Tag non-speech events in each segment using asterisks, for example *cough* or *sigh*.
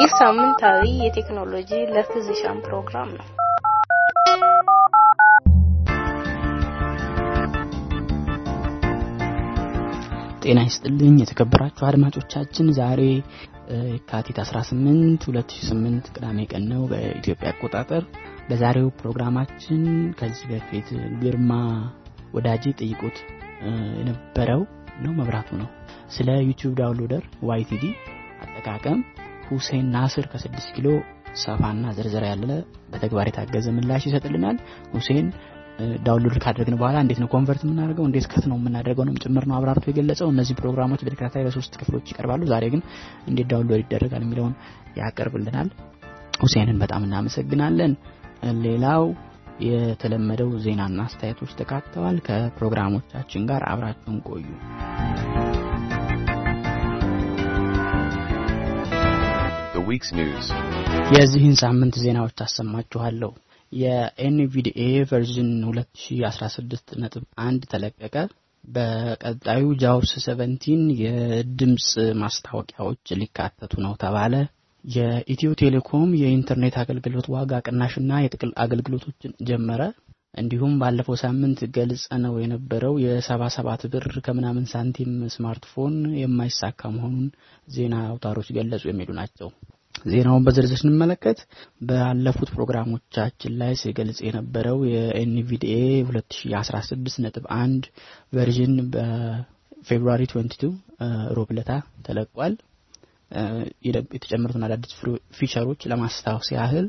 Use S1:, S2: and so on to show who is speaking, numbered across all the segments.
S1: ይህ ሳምንታዊ የቴክኖሎጂ ለፊዚሻን ፕሮግራም ነው።
S2: ጤና ይስጥልኝ የተከበራችሁ አድማጮቻችን፣ ዛሬ የካቲት 18 2008 ቅዳሜ ቀን ነው በኢትዮጵያ አቆጣጠር። በዛሬው ፕሮግራማችን ከዚህ በፊት ግርማ ወዳጄ ጠይቆት የነበረው ነው መብራቱ ነው ስለ YouTube downloader YTD አጠቃቀም ሁሴን ናስር ከ6 ኪሎ ሰፋና ዝርዝር ያለ በተግባር የታገዘ ምላሽ ይሰጥልናል። ሁሴን download ካደረግን በኋላ እንዴት ነው convert የምናደርገው፣ እንዴት cut ነው የምናደርገው ነው ጭምር ነው አብራርቶ የገለጸው። እነዚህ ፕሮግራሞች በተከታታይ በሶስት ክፍሎች ይቀርባሉ። ዛሬ ግን እንዴት download ይደረጋል የሚለውን ያቀርብልናል። ሁሴንን በጣም እናመሰግናለን። ሌላው የተለመደው ዜናና አስተያየቶች ተካተዋል። ከፕሮግራሞቻችን ጋር አብራችሁን ቆዩ።
S3: week's news.
S2: የዚህን ሳምንት ዜናዎች አሰማችኋለሁ። የ NVDA version 2016 ነጥብ አንድ ተለቀቀ። በቀጣዩ JAWS 17 የድምፅ ማስታወቂያዎች ሊካተቱ ነው ተባለ። የኢትዮ ቴሌኮም የኢንተርኔት አገልግሎት ዋጋ ቅናሽና የጥቅል አገልግሎቶችን ጀመረ። እንዲሁም ባለፈው ሳምንት ገልጸነው የነበረው የሰባ ሰባት ብር ከምናምን ሳንቲም ስማርትፎን የማይሳካ መሆኑን ዜና አውታሮች ገለጹ የሚሉ ናቸው። ዜናውን በዝርዝር ስንመለከት ባለፉት ፕሮግራሞቻችን ላይ ሲገልጽ የነበረው የ NVDA 2016 ነጥብ አንድ version በ February 22 ሮብ ዕለት ተለቋል። የተጨመሩትን አዳዲስ feature ኦች ለማስታወስ ያህል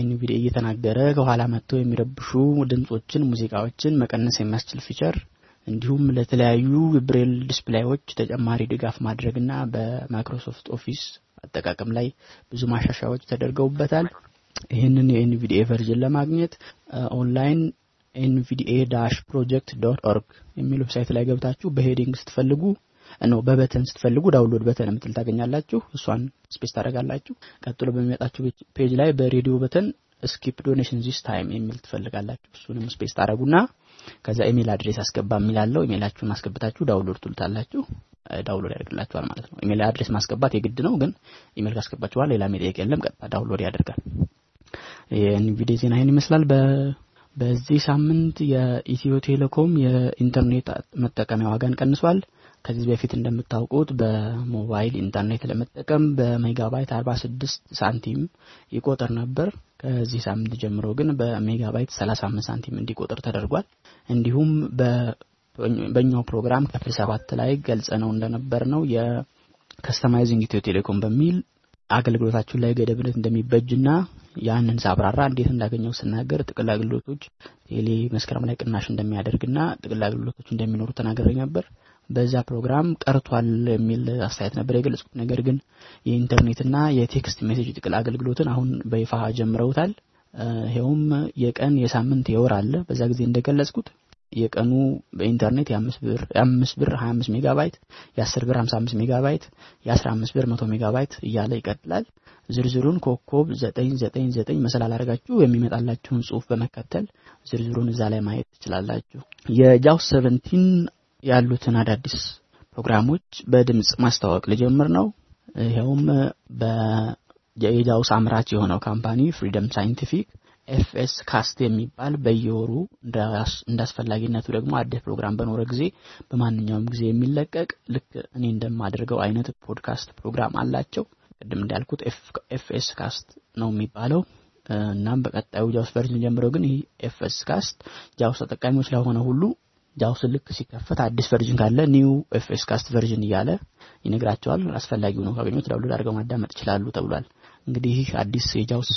S2: NVDA እየተናገረ ከኋላ መጥተው የሚረብሹ ድምጾችን፣ ሙዚቃዎችን መቀነስ የሚያስችል feature እንዲሁም ለተለያዩ ብሬል display ዎች ተጨማሪ ድጋፍ ማድረግና በ Microsoft Office አጠቃቀም ላይ ብዙ ማሻሻያዎች ተደርገውበታል። ይህንን የ NVDA version ለማግኘት online NVDA dash project dot org የሚል website ላይ ገብታችሁ በ heading ስትፈልጉ ነው በ button ስትፈልጉ download button የምትል ታገኛላችሁ። እሷን space ታደርጋላችሁ። ቀጥሎ በሚመጣችሁ page ላይ በ radio button skip donation this time የሚል ትፈልጋላችሁ። እሱንም space ታደርጉና ከዛ email address አስገባ የሚል አለው ኢሜላችሁን አስገብታችሁ download ትሉታላችሁ። download ያደርግላችኋል ማለት ነው። email address ማስገባት የግድ ነው፣ ግን ኢሜል ካስገባችኋል ሌላ መጠየቅ የለም። ቀጥታ download ያደርጋል። የ NVDA ዜና ይህን ይመስላል። በዚህ ሳምንት የኢትዮ ቴሌኮም የኢንተርኔት መጠቀሚያ ዋጋን ቀንሷል። ከዚህ በፊት እንደምታውቁት በሞባይል ኢንተርኔት ለመጠቀም በሜጋባይት 46 ሳንቲም ይቆጥር ነበር። ከዚህ ሳምንት ጀምሮ ግን በሜጋባይት 35 ሳንቲም እንዲቆጥር ተደርጓል። እንዲሁም በኛው ፕሮግራም ክፍል ሰባት ላይ ገልጸነው እንደነበርነው የ customizing ኢትዮ ቴሌኮም በሚል አገልግሎታችን ላይ ገደብነት እንደሚበጅና ያንን ሳብራራ እንዴት እንዳገኘው ስናገር ጥቅል አገልግሎቶች ቴሌ መስከረም ላይ ቅናሽ እንደሚያደርግና ጥቅል አገልግሎቶች እንደሚኖሩ ተናግረው ነበር። በዛ ፕሮግራም ቀርቷል የሚል አስተያየት ነበር የገለጽኩት። ነገር ግን የኢንተርኔትና የ text message ጥቅል አገልግሎትን አሁን በይፋ ጀምረውታል። ይኸውም የቀን የሳምንት የወር አለ። በዛ ጊዜ እንደገለጽኩት የቀኑ በኢንተርኔት የአምስት ብር የአምስት ብር 25 ሜጋባይት የአስር ብር 55 ሜጋባይት የአስራ አምስት ብር መቶ ሜጋባይት እያለ ይቀጥላል። ዝርዝሩን ኮኮብ ዘጠኝ ዘጠኝ ዘጠኝ መሰላል አድርጋችሁ የሚመጣላችሁን ጽሁፍ በመከተል ዝርዝሩን እዛ ላይ ማየት ትችላላችሁ። የ JAWS seventeen ያሉትን አዳዲስ ፕሮግራሞች በድምጽ ማስተዋወቅ ልጀምር ነው። ይኸውም የ JAWS አምራች የሆነው company Freedom Scientific FSCast የሚባል በየወሩ እንደ አስፈላጊነቱ ደግሞ አዲስ ፕሮግራም በኖረ ጊዜ በማንኛውም ጊዜ የሚለቀቅ ልክ እኔ እንደማደርገው አይነት ፖድካስት ፕሮግራም አላቸው። ቅድም እንዳልኩት FSCast ነው የሚባለው። እናም በቀጣዩ JAWS version ጀምሮ ግን ይህ FSCast JAWS ተጠቃሚዎች ለሆነ ሁሉ JAWS ልክ ሲከፈት አዲስ version ካለ new FSCast version እያለ ይነግራቸዋል። አስፈላጊ ሆኖ ካገኙት download አድርገው ማዳመጥ ይችላሉ ተብሏል። እንግዲህ አዲስ የ JAWS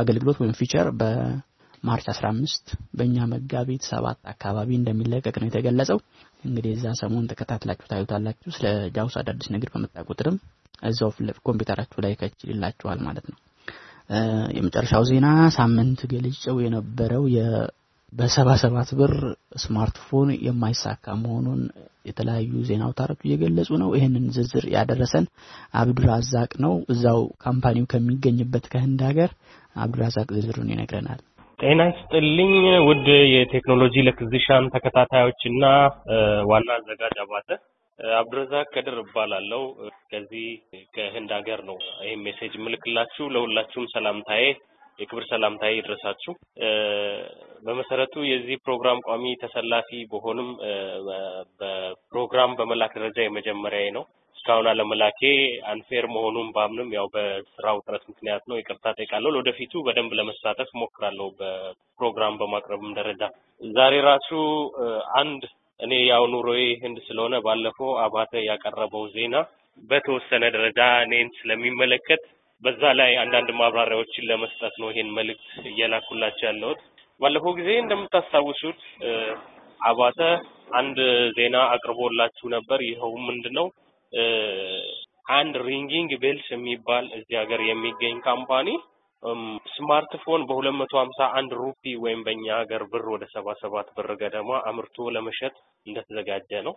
S2: አገልግሎት ወይም feature በ March 15 በእኛ መጋቢት ሰባት አካባቢ እንደሚለቀቅ ነው የተገለጸው። እንግዲህ እዛ ሰሞን ተከታትላችሁ ታዩታላችሁ። ስለ JAWS አዳዲስ ነገር በመጣ ቁጥርም እዛው ኮምፒውተራችሁ ላይ ከችልላችኋል ማለት ነው። የመጨረሻው ዜና ሳምንት ገልጨው የነበረው በሰባ ሰባት ብር ስማርትፎን የማይሳካ መሆኑን የተለያዩ ዜና አውታሮች እየገለጹ ነው። ይህንን ዝርዝር ያደረሰን አብዱራዛቅ ነው። እዛው company ው ከሚገኝበት ከህንድ ሀገር አብዱራዛቅ ዝርዝሩን ይነግረናል።
S4: ጤና ይስጥልኝ ውድ የቴክኖሎጂ ለክዝሻን ተከታታዮች እና ዋና አዘጋጅ አባተ አብዱረዛቅ ከድር እባላለሁ። ከዚህ ከህንድ ሀገር ነው ይህም message ምልክላችሁ። ለሁላችሁም ሰላምታዬ የክብር ሰላምታዬ ይድረሳችሁ። በመሰረቱ የዚህ ፕሮግራም ቋሚ ተሳታፊ በሆንም በፕሮግራም በመላክ ደረጃ የመጀመሪያዬ ነው። እስካሁን አለመላኬ unfair መሆኑን ባምንም ያው በስራ ውጥረት ምክንያት ነው። ይቅርታ ጠይቃለሁ። ለወደፊቱ በደንብ ለመሳተፍ ሞክራለሁ በፕሮግራም በማቅረብም ደረጃ። ዛሬ ራሱ አንድ እኔ ያው ኑሮዬ ህንድ ስለሆነ ባለፈው አባተ ያቀረበው ዜና በተወሰነ ደረጃ እኔን ስለሚመለከት በዛ ላይ አንዳንድ ማብራሪያዎችን ለመስጠት ነው ይሄን መልእክት እየላኩላቸው ያለሁት። ባለፈው ጊዜ እንደምታስታውሱት አባተ አንድ ዜና አቅርቦላችሁ ነበር። ይኸው ምንድን ነው አንድ Ringing Bells የሚባል እዚህ ሀገር የሚገኝ company smartphone በሁለት መቶ ሀምሳ አንድ ሩፒ ወይም በእኛ ሀገር ብር ወደ ሰባ ሰባት ብር ገደማ አምርቶ ለመሸጥ እንደተዘጋጀ ነው።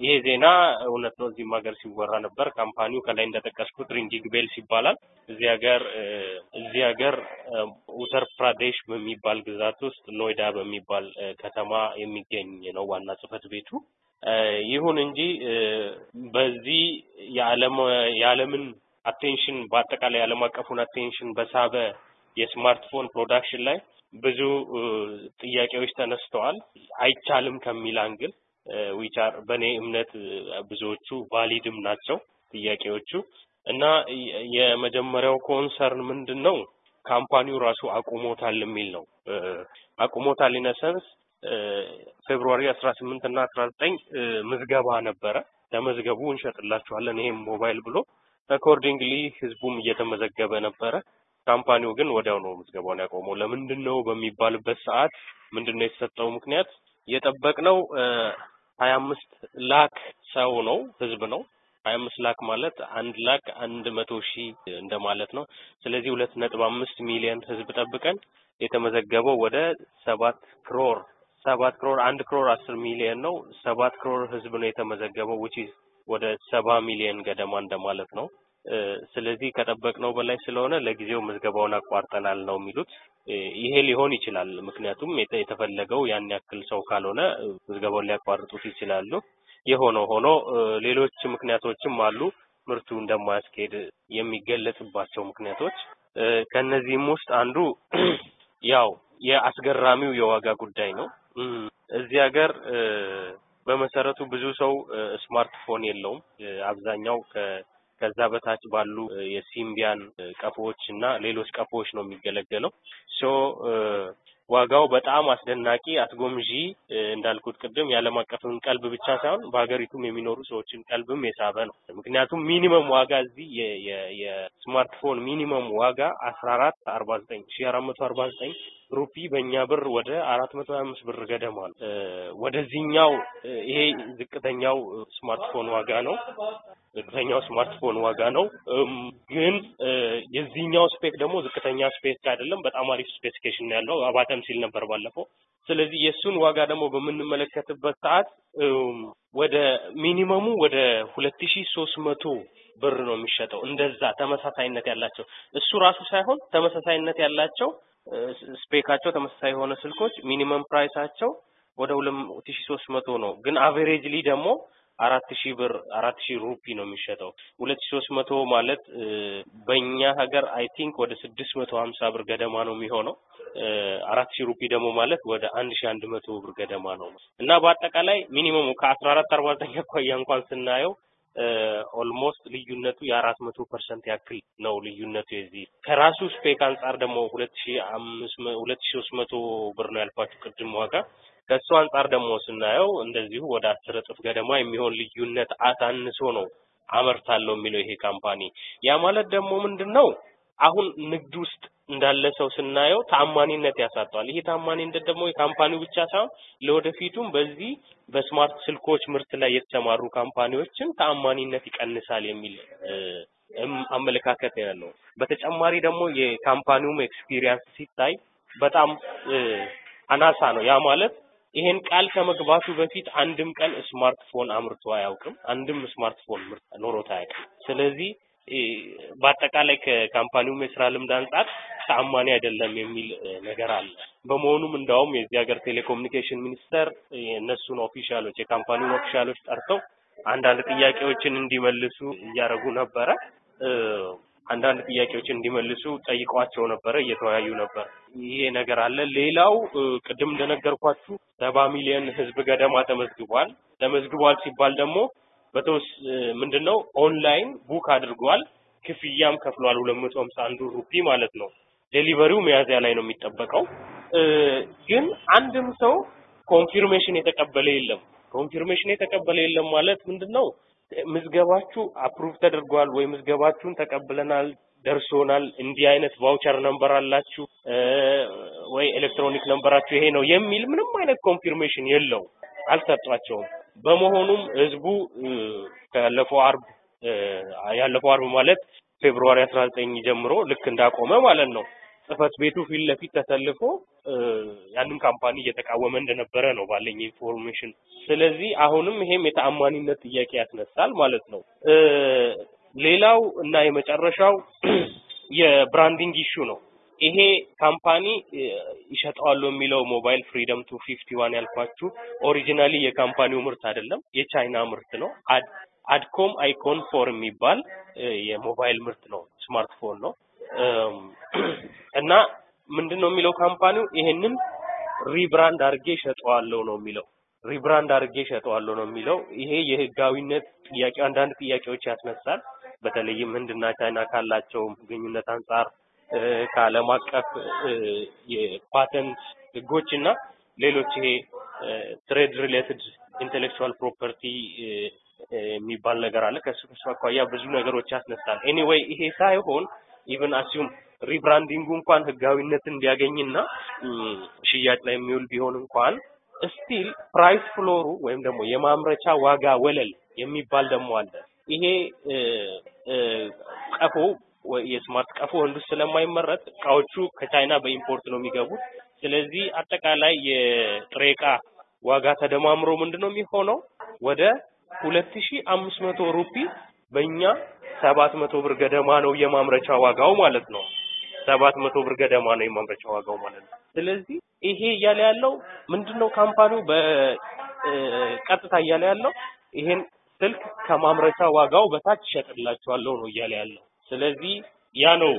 S4: ይሄ ዜና እውነት ነው። እዚህም ሀገር ሲወራ ነበር። company ው ከላይ እንደጠቀስኩት Ringing Bells ይባላል። እዚህ ሀገር እዚህ ሀገር ኡተር ፕራዴሽ በሚባል ግዛት ውስጥ ኖይዳ በሚባል ከተማ የሚገኝ ነው ዋና ጽህፈት ቤቱ። ይሁን እንጂ በዚህ የዓለም የዓለምን attention በአጠቃላይ የዓለም አቀፉን attention በሳበ የ smartphone production ላይ ብዙ ጥያቄዎች ተነስተዋል። አይቻልም ከሚል angle which are በእኔ እምነት ብዙዎቹ valid ም ናቸው ጥያቄዎቹ እና የመጀመሪያው concern ምንድን ነው? company ው ራሱ አቁሞታል የሚል ነው። አቁሞታል in a sense February አስራ ስምንት እና አስራ ዘጠኝ ምዝገባ ነበረ። ተመዝገቡ እንሸጥላችኋለን ይሄም ሞባይል ብሎ accordingly ህዝቡም እየተመዘገበ ነበረ። company ው ግን ወዲያው ነው ምዝገባውን ያቆመው። ለምንድን ነው በሚባልበት ሰዓት ምንድን ነው የተሰጠው ምክንያት? የጠበቅነው ሀያ አምስት lakh ሰው ነው ህዝብ ነው። ሀያ አምስት lakh ማለት አንድ lakh አንድ መቶ ሺህ እንደማለት ነው። ስለዚህ ሁለት ነጥብ አምስት ሚሊዮን ህዝብ ጠብቀን የተመዘገበው ወደ ሰባት crore ሰባት crore አንድ crore አስር ሚሊዮን ነው። ሰባት crore ህዝብ ነው የተመዘገበው which ወደ ሰባ ሚሊዮን ገደማ እንደማለት ነው። ስለዚህ ከጠበቅነው በላይ ስለሆነ ለጊዜው ምዝገባውን አቋርጠናል ነው የሚሉት። ይሄ ሊሆን ይችላል። ምክንያቱም የተፈለገው ያን ያክል ሰው ካልሆነ ምዝገባውን ሊያቋርጡት ይችላሉ። የሆነው ሆኖ ሌሎች ምክንያቶችም አሉ። ምርቱ እንደማያስኬድ የሚገለጽባቸው ምክንያቶች ከነዚህም ውስጥ አንዱ *clears throat* ያው የአስገራሚው የዋጋ ጉዳይ ነው። እዚህ ሀገር በመሰረቱ ብዙ ሰው ስማርትፎን የለውም። አብዛኛው ከዛ በታች ባሉ የ Symbian ቀፎዎች እና ሌሎች ቀፎዎች ነው የሚገለገለው። so ዋጋው በጣም አስደናቂ አስጎምዢ እንዳልኩት ቅድም የዓለም አቀፍን ቀልብ ብቻ ሳይሆን በሀገሪቱም የሚኖሩ ሰዎችን ቀልብም የሳበ ነው። ምክንያቱም minimum ዋጋ እዚህ የ smartphone minimum ዋጋ አስራ አራት አርባ ዘጠኝ ሺ አራት መቶ አርባ ዘጠኝ ሩፒ በእኛ ብር ወደ አራት መቶ ሀያ አምስት ብር ገደማ ነው። ወደዚህኛው ይሄ ዝቅተኛው ስማርትፎን ዋጋ ነው። ዝቅተኛው ስማርትፎን ዋጋ ነው። ግን የዚህኛው spec ደግሞ ዝቅተኛ spec አይደለም፣ በጣም አሪፍ specification ነው ያለው። አባተም ሲል ነበር ባለፈው። ስለዚህ የእሱን ዋጋ ደግሞ በምንመለከትበት ሰዓት ወደ minimum ሙ ወደ ሁለት ሺ ሶስት መቶ ብር ነው የሚሸጠው። እንደዛ ተመሳሳይነት ያላቸው እሱ ራሱ ሳይሆን ተመሳሳይነት ያላቸው spec ኣቸው ተመሳሳይ የሆነ ስልኮች minimum price ኣቸው ወደ ሁለት ሺ ሶስት መቶ ነው። ግን averagely ደግሞ አራት ሺህ ብር አራት ሺህ ሩፒ ነው የሚሸጠው። ሁለት ሺህ ሶስት መቶ ማለት በእኛ ሀገር I think ወደ ስድስት መቶ ሀምሳ ብር ገደማ ነው የሚሆነው። አራት ሺህ ሩፒ ደግሞ ማለት ወደ አንድ ሺህ አንድ መቶ ብር ገደማ ነው እና በአጠቃላይ minimum ሙ ከአስራ አራት አርባ ዘጠኝ አኳያ እንኳን ስናየው Almost ልዩነቱ የአራት መቶ percent ያክል ነው ልዩነቱ የዚህ ከራሱ spec አንጻር ደግሞ ሁለት ሺህ አምስት ሁለት ሺህ ሶስት መቶ ብር ነው ያልኳችሁ ቅድም ዋጋ ከእሱ አንጻር ደግሞ ስናየው እንደዚሁ ወደ አስር እጥፍ ገደማ የሚሆን ልዩነት አሳንሶ ነው አመርታለሁ የሚለው ይሄ company። ያ ማለት ደግሞ ምንድን ነው? አሁን ንግድ ውስጥ እንዳለ ሰው ስናየው ታማኒነት ያሳጠዋል። ይሄ ታማኒነት ደግሞ የ company ው ብቻ ሳይሆን ለወደፊቱም በዚህ በ smart ስልኮች ምርት ላይ የተሰማሩ company ዎችን ተአማኒነት ይቀንሳል የሚል አመለካከት ያለው። በተጨማሪ ደግሞ የ company ውም experience ሲታይ በጣም አናሳ ነው። ያ ማለት ይሄን ቃል ከመግባቱ በፊት አንድም ቀን ስማርትፎን አምርቶ አያውቅም። አንድም ስማርትፎን ምርት ኖሮት አያውቅም። ስለዚህ በአጠቃላይ ከ company ውም የስራ ልምድ አንጻር ተአማኒ አይደለም የሚል ነገር አለ። በመሆኑም እንዳውም የዚህ ሀገር ቴሌኮሙኒኬሽን ሚኒስቴር የእነሱን officials የ company ውን officials ጠርተው አንዳንድ ጥያቄዎችን እንዲመልሱ እያደረጉ ነበረ። አንዳንድ ጥያቄዎችን እንዲመልሱ ጠይቋቸው ነበረ፣ እየተወያዩ ነበር። ይሄ ነገር አለ። ሌላው ቅድም እንደነገርኳችሁ ሰባ ሚሊዮን ህዝብ ገደማ ተመዝግቧል። ተመዝግቧል ሲባል ደግሞ በተወስ ምንድን ነው online book አድርጓል፣ ክፍያም ከፍሏል። ሁለት መቶ ሀምሳ አንዱ ሩፒ ማለት ነው። Delivery ው ሚያዝያ ላይ ነው የሚጠበቀው። ግን አንድም ሰው confirmation የተቀበለ የለም። confirmation የተቀበለ የለም ማለት ምንድን ነው? ምዝገባችሁ approve ተደርጓል ወይ ምዝገባችሁን ተቀብለናል ደርሶናል፣ እንዲህ አይነት voucher number አላችሁ ወይ electronic number ኣችሁ ይሄ ነው የሚል ምንም አይነት confirmation የለው አልሰጧቸውም። በመሆኑም ህዝቡ ካለፈው አርብ ያለፈው አርብ ማለት February 19 ጀምሮ ልክ እንዳቆመ ማለት ነው ጽህፈት ቤቱ ፊት ለፊት ተሰልፎ ያንን company እየተቃወመ እንደነበረ ነው ባለኝ information። ስለዚህ አሁንም ይሄም የተአማኒነት ጥያቄ ያስነሳል ማለት ነው። ሌላው እና የመጨረሻው *clears throat* የ branding issue ነው። ይሄ company ይሸጠዋሉ የሚለው ሞባይል Freedom two fifty one ያልኳችሁ Originally የ company ው ምርት አይደለም፣ የቻይና ምርት ነው። Adcom Ikon four የሚባል የሞባይል ምርት ነው፣ ስማርትፎን ነው። እና ምንድን ነው የሚለው company ው ይሄንን rebrand አድርጌ ሸጠዋለሁ ነው የሚለው። rebrand አድርጌ ሸጠዋለሁ ነው የሚለው። ይሄ የህጋዊነት ጥያቄ አንዳንድ ጥያቄዎች ያስነሳል። በተለይም ህንድና ቻይና ካላቸው ግንኙነት አንጻር ከዓለም አቀፍ የፓተንት ህጎች እና ሌሎች ይሄ trade related intellectual property የሚባል ነገር አለ። ከሱ ከሱ አኳያ ብዙ ነገሮች ያስነሳል። Anyway ይሄ ሳይሆን even assume rebranding ኡ እንኳን ህጋዊነትን እንዲያገኝና ሽያጭ ላይ የሚውል ቢሆን እንኳን still price floor ኡ ወይም ደግሞ የማምረቻ ዋጋ ወለል የሚባል ደግሞ አለ። ይሄ ቀፎ የ smart ቀፎ ህንድ ውስጥ ስለማይመረት እቃዎቹ ከቻይና በ import ነው የሚገቡት። ስለዚህ አጠቃላይ የጥሬ እቃ ዋጋ ተደማምሮ ምንድን ነው የሚሆነው ወደ ሁለት ሺ አምስት መቶ ሩፒ በእኛ ሰባት መቶ ብር ገደማ ነው የማምረቻ ዋጋው ማለት ነው። ሰባት መቶ ብር ገደማ ነው የማምረቻ ዋጋው ማለት ነው። ስለዚህ ይሄ እያለ ያለው ምንድነው company ው በቀጥታ እያለ ያለው ይሄን ስልክ ከማምረቻ ዋጋው በታች ይሸጥላቸዋለሁ ነው እያለ ያለው። ስለዚህ ያ ነው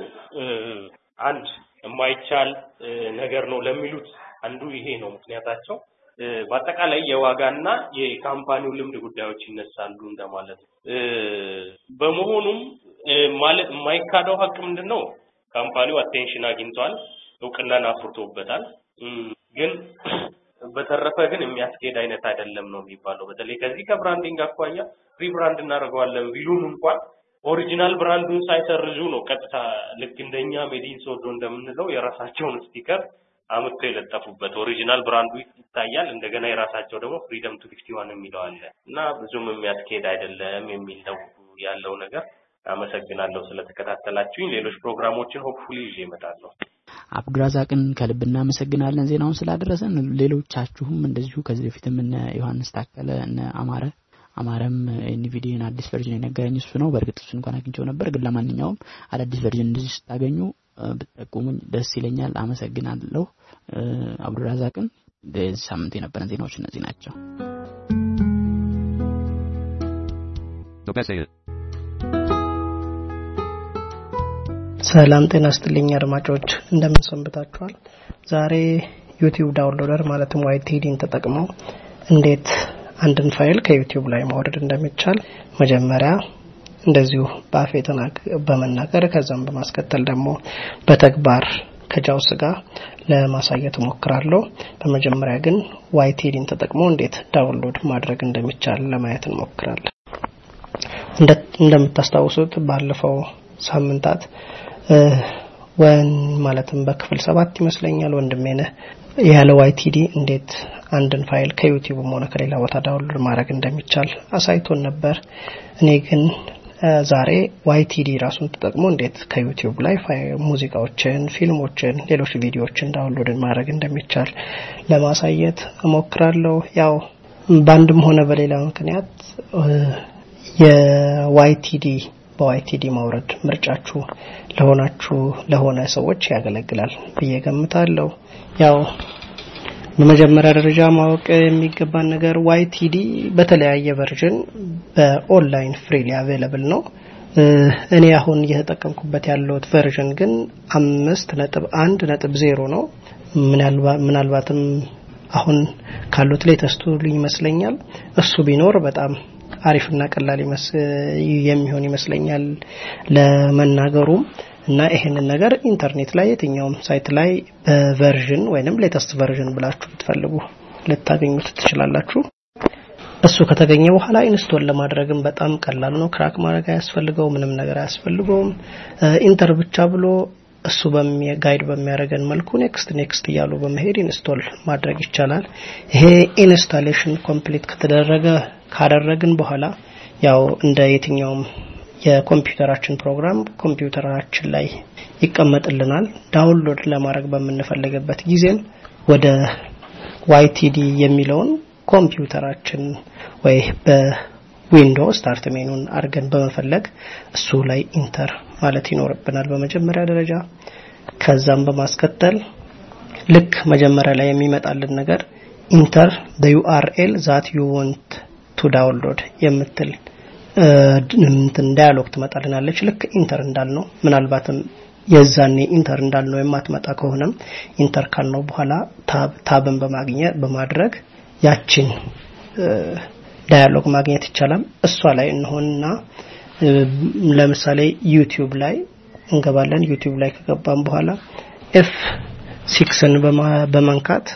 S4: አንድ የማይቻል ነገር ነው ለሚሉት አንዱ ይሄ ነው ምክንያታቸው። በአጠቃላይ የዋጋና የ company ው ልምድ ጉዳዮች ይነሳሉ እንደማለት ነው። በመሆኑም ማለት የማይካደው ሀቅ ምንድን ነው? company ው attention አግኝቷል፣ እውቅናን አፍርቶበታል። ግን በተረፈ ግን የሚያስኬድ አይነት አይደለም ነው የሚባለው። በተለይ ከዚህ ከ branding አኳያ rebrand እናደርገዋለን ቢሉን እንኳን original brand ኡን ሳይሰርዙ ነው ቀጥታ ልክ እንደኛ made in ሶዶ እንደምንለው የራሳቸውን sticker አምጥተው የለጠፉበት original brand ኡ ይታያል። እንደገና የራሳቸው ደግሞ Freedom two fifty one የሚለው አለ እና ብዙም የሚያስኬድ አይደለም የሚል ነው ያለው ነገር። አመሰግናለሁ ስለተከታተላችሁኝ። ሌሎች ፕሮግራሞችን hopefully ይዤ እመጣለሁ።
S2: አብዱራዛቅን ከልብ እናመሰግናለን ዜናውን ስላደረሰን። ሌሎቻችሁም እንደዚሁ ከዚህ በፊትም እነ ዮሐንስ ታከለ እነ አማረ አማረም NVDA ን አዲስ version የነገረኝ እሱ ነው። በእርግጥ እሱ እንኳን አግኝቸው ነበር፣ ግን ለማንኛውም አዳዲስ version እንደዚህ ስታገኙ ብትጠቁሙኝ ደስ ይለኛል። አመሰግናለሁ አብዱራዛቅን። በዚህ ሳምንት የነበረን ዜናዎች እነዚህ ናቸው።
S5: ሰላም ጤና ይስጥልኝ አድማጮች እንደምን ሰንብታችኋል? ዛሬ YouTube downloader ማለትም YTD ን ተጠቅመው እንዴት አንድን ፋይል ከ YouTube ላይ ማውረድ እንደሚቻል መጀመሪያ እንደዚሁ በአፌ በመናገር ከዛም በማስከተል ደግሞ በተግባር ከ JAWS ጋር ለማሳየት እሞክራለሁ። በመጀመሪያ ግን YTD ን ተጠቅሞ እንዴት download ማድረግ እንደሚቻል ለማየት እንሞክራለን። እንደምታስታውሱት ባለፈው ሳምንታት ወን ማለትም በክፍል ሰባት ይመስለኛል ወንድሜነህ ያለ YTD እንዴት አንድን ፋይል ከ YouTube ም ሆነ ከሌላ ቦታ download ማድረግ እንደሚቻል አሳይቶን ነበር። እኔ ግን ዛሬ YTD ራሱን ተጠቅሞ እንዴት ከ YouTube ላይ ሙዚቃዎችን፣ ፊልሞችን፣ ሌሎች ቪዲዮዎችን download ማድረግ እንደሚቻል ለማሳየት እሞክራለሁ። ያው በአንድም ሆነ በሌላ ምክንያት የ YTD በ YTD ማውረድ ምርጫችሁ ለሆናችሁ ለሆነ ሰዎች ያገለግላል ብዬ ገምታለሁ። ያው በመጀመሪያ ደረጃ ማወቅ የሚገባን ነገር YTD በተለያየ version በ online freely available ነው። እኔ አሁን እየተጠቀምኩበት ያለሁት version ግን አምስት ነጥብ አንድ ነጥብ ዜሮ ነው። ምናልባትም አሁን ካሉት ላይ latest ኡ ይመስለኛል እሱ ቢኖር በጣም አሪፍና ቀላል የሚሆን ይመስለኛል ለመናገሩም እና ይሄንን ነገር ኢንተርኔት ላይ የትኛውም site ላይ በ version ወይንም latest version ብላችሁ ብትፈልጉ ልታገኙት ትችላላችሁ። እሱ ከተገኘ በኋላ install ለማድረግም በጣም ቀላል ነው። crack ማድረግ አያስፈልገው፣ ምንም ነገር አያስፈልገውም። enter ብቻ ብሎ እሱ guide በሚያደርገን መልኩ next next እያሉ በመሄድ install ማድረግ ይቻላል። ይሄ installation complete ከተደረገ ካደረግን በኋላ ያው እንደ የትኛውም የኮምፒውተራችን ፕሮግራም ኮምፒውተራችን ላይ ይቀመጥልናል። download ለማድረግ በምንፈልግበት ጊዜም ወደ YTD የሚለውን ኮምፒውተራችን ወይ በ window start menu ን አድርገን በመፈለግ እሱ ላይ enter ማለት ይኖርብናል በመጀመሪያ ደረጃ። ከዛም በማስከተል ልክ መጀመሪያ ላይ የሚመጣልን ነገር enter the URL that you want to download የምትል እንትን dialog ትመጣልናለች። ልክ enter እንዳልነው ምናልባትም የዛኔ enter እንዳልነው የማትመጣ ከሆነም enter ካልነው በኋላ tab tab ን በማግኘት በማድረግ ያችን dialog ማግኘት ይቻላል። እሷ ላይ እንሆንና ለምሳሌ YouTube ላይ እንገባለን። YouTube ላይ ከገባን በኋላ F six ን በመንካት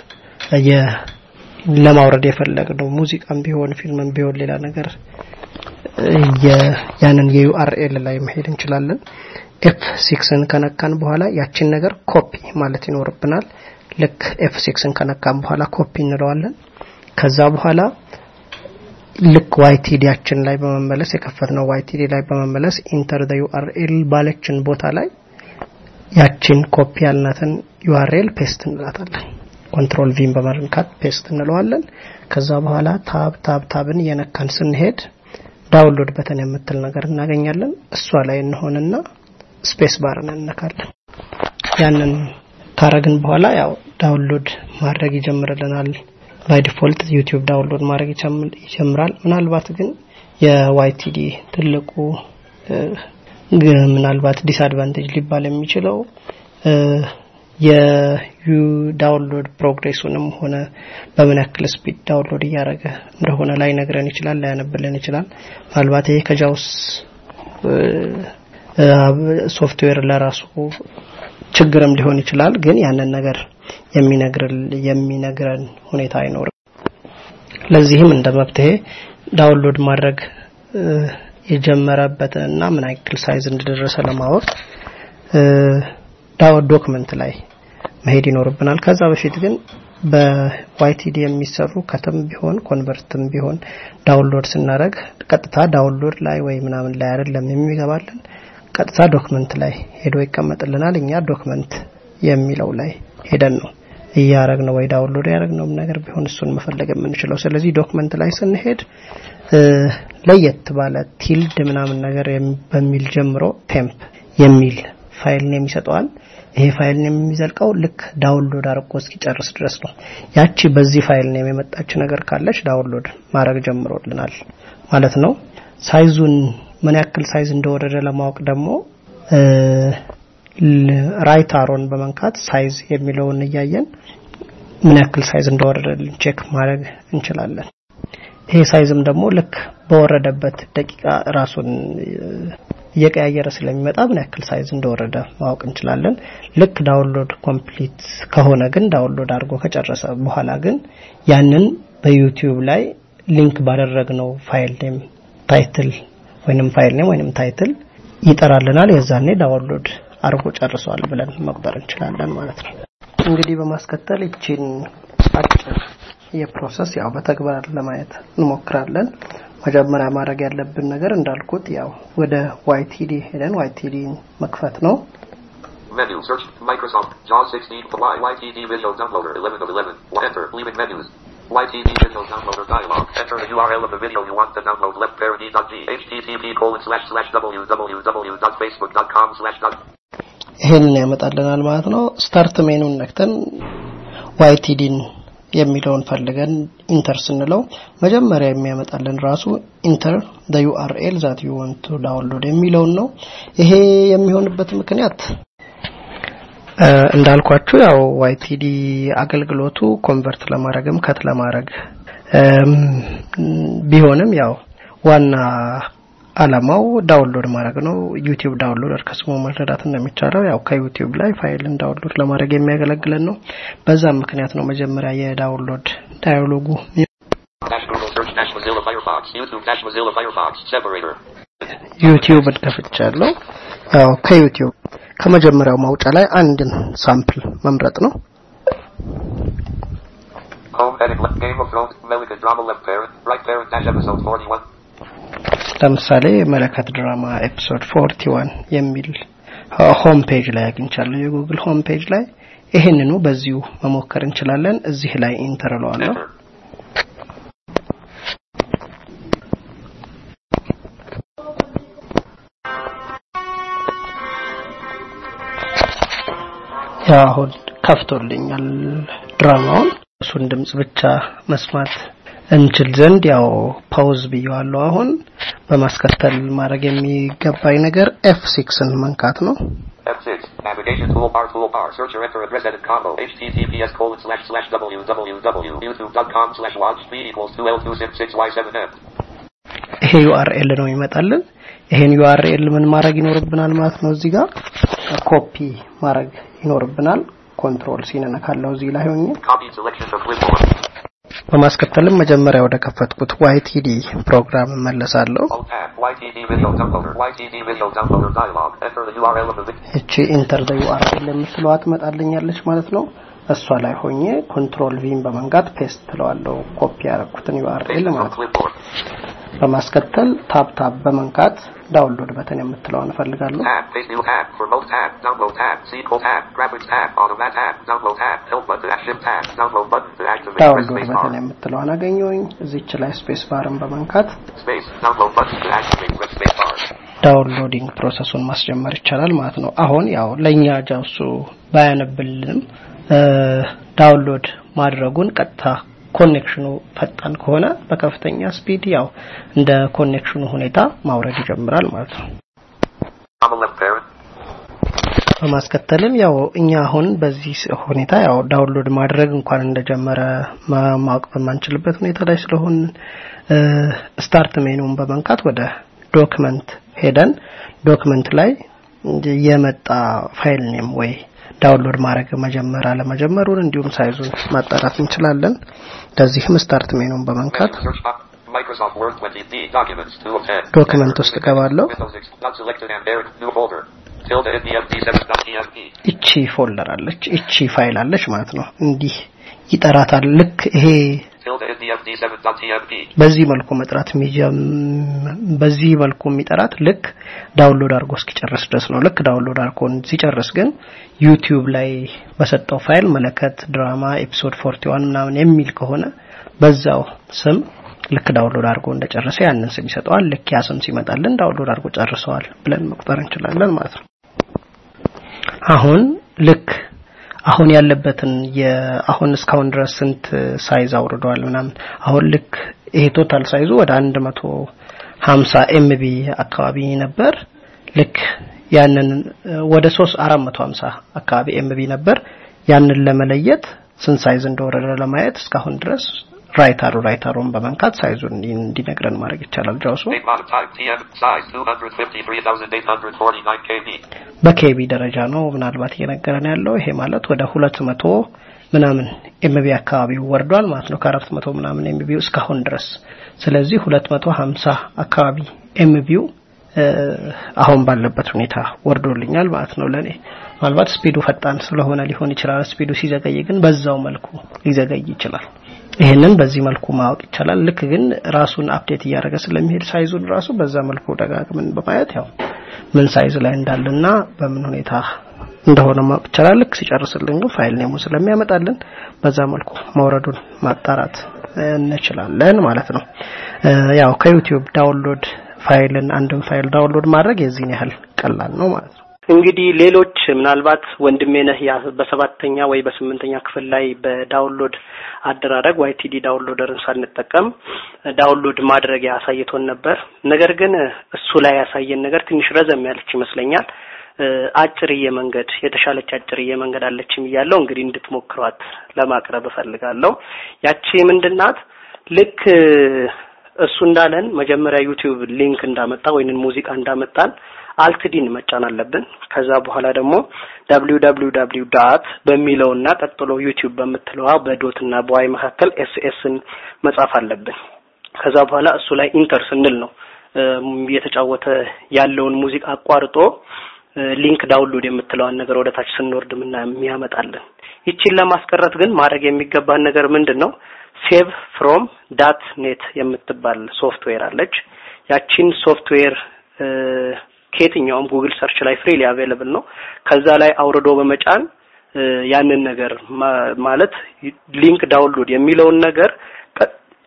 S5: ለማውረድ የፈለግነው ሙዚቃም ቢሆን ፊልምም ቢሆን ሌላ ነገር ያንን የ URL ላይ መሄድ እንችላለን። F six ን ከነካን በኋላ ያችን ነገር ኮፒ ማለት ይኖርብናል። ልክ F six ን ከነካን በኋላ ኮፒ እንለዋለን። ከዛ በኋላ ልክ YTD ያችን ላይ በመመለስ የከፈትነው YTD ላይ በመመለስ enter the URL ባለችን ቦታ ላይ ያችን ኮፒ ያልናትን URL paste እንላታለን። control V ን በመንካት paste እንለዋለን። ከዛ በኋላ tab tab tab ን እየነካን ስንሄድ download button የምትል ነገር እናገኛለን። እሷ ላይ እንሆንና space bar ን እንነካለን። ያንን ካረግን በኋላ ያው download ማድረግ ይጀምርልናል። by default YouTube download ማድረግ ይጀምራል። ምናልባት ግን የ YTD ትልቁ ምናልባት disadvantage ሊባል የሚችለው የዩ download progress ኡንም ሆነ በምን ያክል speed download እያደረገ እንደሆነ ላይነግረን ይችላል፣ ላያነብልን ይችላል። ምናልባት ይሄ ከ JAWS software ለራሱ ችግርም ሊሆን ይችላል። ግን ያንን ነገር የሚነግረን ሁኔታ አይኖርም። ለዚህም እንደ መፍትሄ download ማድረግ የጀመረበትንና ምን ያክል size እንደደረሰ ለማወቅ ዳው document ላይ መሄድ ይኖርብናል። ከዛ በፊት ግን በ YTD የሚሰሩ cut ም ቢሆን convert ም ቢሆን download ስናደርግ ቀጥታ download ላይ ወይ ምናምን ላይ አይደለም የሚገባልን፣ ቀጥታ document ላይ ሄዶ ይቀመጥልናል። እኛ document የሚለው ላይ ሄደን ነው እያረግነው ወይ download ያደረግነው ነገር ቢሆን እሱን መፈለግ የምንችለው። ስለዚህ document ላይ ስንሄድ ለየት ባለ tilde ምናምን ነገር በሚል ጀምሮ temp የሚል file name ይሰጠዋል። ይሄ file name የሚዘልቀው ልክ download አድርጎ እስኪጨርስ ድረስ ነው። ያቺ በዚህ file name የመጣች ነገር ካለች download ማድረግ ጀምሮልናል ማለት ነው። size ኡን ምን ያክል size እንደወረደ ለማወቅ ደግሞ right arrow ን በመንካት size የሚለውን እያየን ምን ያክል size እንደወረደልን check ማድረግ እንችላለን። ይሄ size ም ደግሞ ልክ በወረደበት ደቂቃ ራሱን እየቀያየረ ስለሚመጣ ምን ያክል size እንደወረደ ማወቅ እንችላለን። ልክ download complete ከሆነ ግን download አድርጎ ከጨረሰ በኋላ ግን ያንን በ YouTube ላይ link ባደረግነው file name title ወይንም file name ወይንም title ይጠራልናል። የዛኔ download አድርጎ ጨርሷል ብለን መቁጠር እንችላለን ማለት ነው። እንግዲህ በማስከተል ይቺን አጭር የ process ያው በተግባር ለማየት እንሞክራለን። መጀመሪያ ማድረግ ያለብን ነገር እንዳልኩት ያው ወደ ዋይቲዲ ሄደን ዋይቲዲ መክፈት ነው።
S6: Menu search Microsoft JAWS 16 Y YTD video downloader 11 of 11. Enter leaving menus. YTV video downloader dialog. Enter the URL of the video you want to download. Left parody.g. http colon slash slash www.facebook.com slash dot.
S5: ይሄንን ያመጣልናል ማለት ነው። ስታርት ሜኑን ነክተን ዋይቲዲን የሚለውን ፈልገን ኢንተር ስንለው መጀመሪያ የሚያመጣልን ራሱ enter the URL that you want to download የሚለውን ነው። ይሄ የሚሆንበት ምክንያት እንዳልኳችሁ ያው YTD አገልግሎቱ convert ለማድረግም cut ለማድረግ ቢሆንም ያው ዋና አላማው download ማድረግ ነው። YouTube download ከስሙ መረዳት እንደሚቻለው ያው ከ YouTube ላይ file ን download ለማድረግ የሚያገለግለን ነው። በዛም ምክንያት ነው መጀመሪያ
S6: የ download dialogu.
S5: ዩቲዩብን ከፍቻለሁ። ያው ከዩቲዩብ ከመጀመሪያው ማውጫ ላይ አንድን sample መምረጥ ነው።
S6: Home left Game of Thrones. Meleket drama left paren. Right paren dash episode 41.
S5: ለምሳሌ መለከት ድራማ episode 41 የሚል home page ላይ አግኝቻለሁ። የጉግል home page ላይ ይሄንኑ በዚሁ መሞከር እንችላለን። እዚህ ላይ enter
S6: Enter.
S5: ያው አሁን ከፍቶልኛል ድራማውን። እሱን ድምጽ ብቻ መስማት እንችል ዘንድ ያው pause ብየዋለሁ። አሁን በማስከተል ማድረግ የሚገባኝ ነገር F6 ን መንካት ነው።
S6: F6. Navigation toolbar toolbar. Search or enter address edit combo. HTTPS colon slash slash www.youtube.com slash watch question v equals 2L266Y7F.
S5: ይሄ URL ነው ይመጣልን። ይሄን URL ምን ማድረግ ይኖርብናል ማለት ነው። እዚህ ጋር ኮፒ ማድረግ ይኖርብናል። control C እነካለው እዚህ ላይ ሆኜ በማስከተልም መጀመሪያ ወደ ከፈትኩት YTD ፕሮግራም እመለሳለሁ።.
S6: እቺ enter the URL
S5: የምትለዋ ትመጣልኛለች ማለት ነው። እሷ ላይ ሆኜ control V ን በመንካት paste ትለዋለሁ። ኮፒ ያደረኩትን
S6: URL
S5: ማለት ነው።. በማስከተል
S6: tab tab በመንካት download button የምትለዋን እፈልጋለሁ። download button.
S5: የምትለዋን አገኘሁኝ። እዚች ላይ
S6: space bar ን በመንካት. downloading
S5: process ኡን ማስጀመር ይቻላል ማለት ነው። አሁን ያው ለኛ JAWS ኡ ባያነብልንም download ማድረጉን ቀጥታ connection ኑ ፈጣን ከሆነ በከፍተኛ speed ያው እንደ connection ኑ ሁኔታ ማውረድ ይጀምራል ማለት ነው።. በማስከተልም ያው እኛ አሁን በዚህ ሁኔታ ያው download ማድረግ እንኳን እንደጀመረ ማወቅ በማንችልበት ሁኔታ ላይ ስለሆን start menu ን በመንካት ወደ document ሄደን document ላይ የመጣ file name ወይ download ማድረግ መጀመር አለመጀመሩን እንዲሁም size ኡን ማጣራት እንችላለን። ለዚህም start menu ን በመንካት
S6: Search box. Microsoft Word 20D documents 2 of 10.
S5: document ውስጥ.
S6: Tilde NDFD7.tmp.
S5: እቺ folder አለች፣ እቺ ፋይል አለች ማለት ነው። እንዲህ ይጠራታል። ልክ ይሄ
S6: Tilde NDFD7.tmp.
S5: በዚህ መልኩ መጥራት በዚህ መልኩ የሚጠራት ልክ download አድርጎ እስኪጨርስ ድረስ ነው። ልክ download አድርጎ ሲጨርስ ግን ዩቲዩብ ላይ በሰጠው ፋይል መለከት ድራማ episode 41 ምናምን የሚል ከሆነ በዛው ስም ልክ download አድርጎ እንደጨረሰ ያንን ስም ይሰጠዋል። ልክ ያ ስም ሲመጣልን download አድርጎ ጨርሰዋል ብለን መቁጠር እንችላለን ማለት ነው። አሁን ልክ አሁን ያለበትን የአሁን እስካሁን ድረስ ስንት size አውርደዋል ምናምን አሁን ልክ ይሄ total size ኡ ወደ አንድ መቶ ሀምሳ MB አካባቢ ነበር። ልክ ያንን ወደ ሶስት አራት መቶ ሀምሳ አካባቢ MB ነበር። ያንን ለመለየት ስንት size እንደወረደ ለማየት እስካሁን ድረስ ራይታሩ ራይታሩን በመንካት size ኡን እንዲ- እንዲነግረን ማድረግ ይቻላል። JAWS ኡ
S6: Date modified type TMP size 253,849 KB.
S5: በ KB ደረጃ ነው ምናልባት እየነገረን ያለው። ይሄ ማለት ወደ ሁለት መቶ ምናምን MB አካባቢው ወርዷል ማለት ነው። ከአራት መቶ ምናምን MB ው እስካሁን ድረስ። ስለዚህ ሁለት መቶ ሀምሳ አካባቢ MB ው አሁን ባለበት ሁኔታ ወርዶልኛል ማለት ነው ለኔ ምናልባት speed ኡ ፈጣን ስለሆነ ሊሆን ይችላል። speed ኡ ሲዘገይ ግን በዛው መልኩ ሊዘገይ ይችላል ይህንን በዚህ መልኩ ማወቅ ይቻላል ልክ ግን ራሱን update እያደረገ ስለሚሄድ size ኡን ራሱ በዛ መልኩ ደጋግመን በማየት ያው ምን size ላይ እንዳለና በምን ሁኔታ እንደሆነ ማወቅ ይቻላል ልክ ሲጨርስልን ግን file name ኡ ስለሚያመጣልን በዛ መልኩ መውረዱን ማጣራት
S7: እንችላለን ማለት ነው። ያው ከዩቲዩብ download file ን አንድን file download ማድረግ የዚህን ያህል ቀላል ነው ማለት ነው። እንግዲህ ሌሎች ምናልባት ወንድሜ ነህ በሰባተኛ ወይ በስምንተኛ ክፍል ላይ በ download አደራረግ YTD downloader ን ሳንጠቀም download ማድረግ ያሳይቶን ነበር። ነገር ግን እሱ ላይ ያሳየን ነገር ትንሽ ረዘም ያለች ይመስለኛል። አጭርዬ መንገድ የተሻለች አጭርዬ መንገድ አለችም እያለው እንግዲህ እንድትሞክሯት ለማቅረብ እፈልጋለሁ። ያቺ ምንድናት? ልክ እሱ እንዳለን መጀመሪያ ዩቲዩብ link እንዳመጣ ወይንም ሙዚቃ እንዳመጣን Alt D ን መጫን አለብን። ከዛ በኋላ ደግሞ ደብሊው ደብሊው ዳት በሚለውና ቀጥሎ ዩቲዩብ በምትለዋ በ dot እና በ Y መካከል SS ን መጻፍ አለብን። ከዛ በኋላ እሱ ላይ enter ስንል ነው እየተጫወተ ያለውን ሙዚቃ አቋርጦ link download የምትለዋን ነገር ወደ ታች ስንወርድ ምናምን የሚያመጣልን። ይቺን ለማስቀረት ግን ማድረግ የሚገባን ነገር ምንድን ነው? Save From dot net የምትባል ሶፍትዌር አለች። ያቺን ሶፍትዌር ከየትኛውም ጉግል search ላይ freely available ነው። ከዛ ላይ አውርዶ በመጫን ያንን ነገር ማለት link download የሚለውን ነገር